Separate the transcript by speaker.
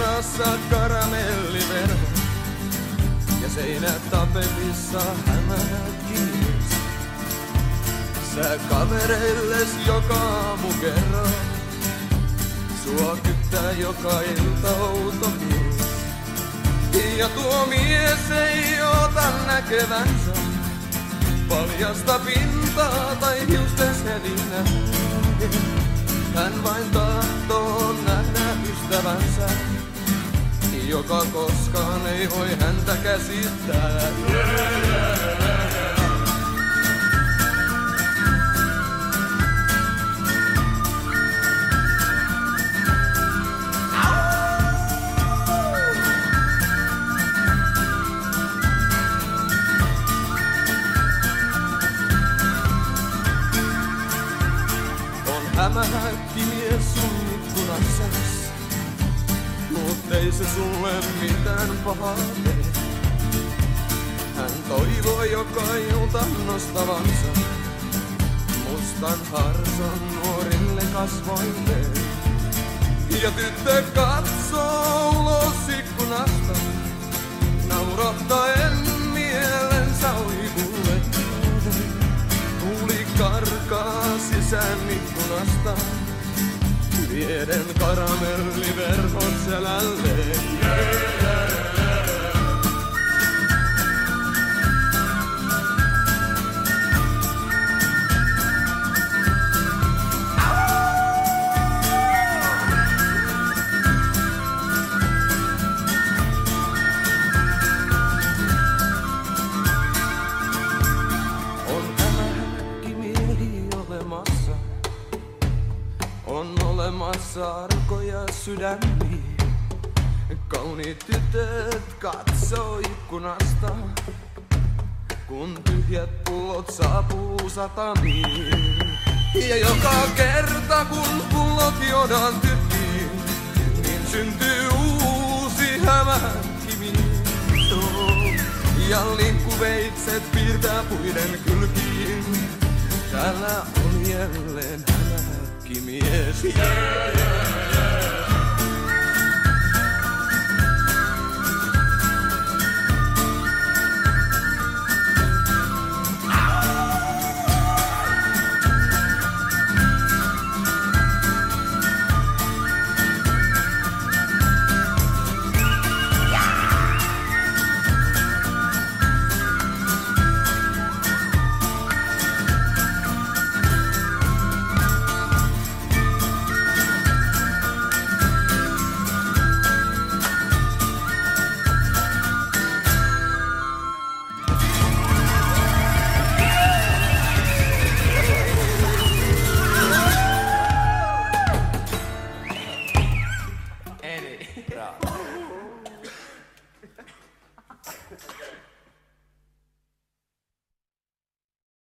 Speaker 1: jalassa karamelliverho. Ja seinät tapetissa hämähäkkimies. Sä kavereilles joka aamu kerro. Sua kyttää joka ilta outo mies. Ja tuo mies ei ota näkevänsä paljasta pintaa tai hiusten selinä. Hän vain tahtoo joka koskaan ei voi häntä käsittää. On hämähäkki mies sun ikkunassas, mut ei se sulle mitään pahaa tee. Hän toivoo joka ilta nostavansa mustan harson nuorille kasvoilleen. Ja tyttö katsoo ulos ikkunasta, naurahtaen mielensä uivulle. Tuuli karkaa sisään ikkunasta, vieden karamelliverhon selälleen. On olemassa arkoja sydämiä. Kauniit tytöt katsoo ikkunasta. Kun tyhjät pullot saapuu satamiin. Ja joka kerta kun pullot juodaan tyhjiin, niin syntyy uusi hämähäkkimies. Oh. Ja linkkuveitset piirtää puiden kylkiin. Täällä on jälleen hämähäkkimies. Yeah, yeah. up.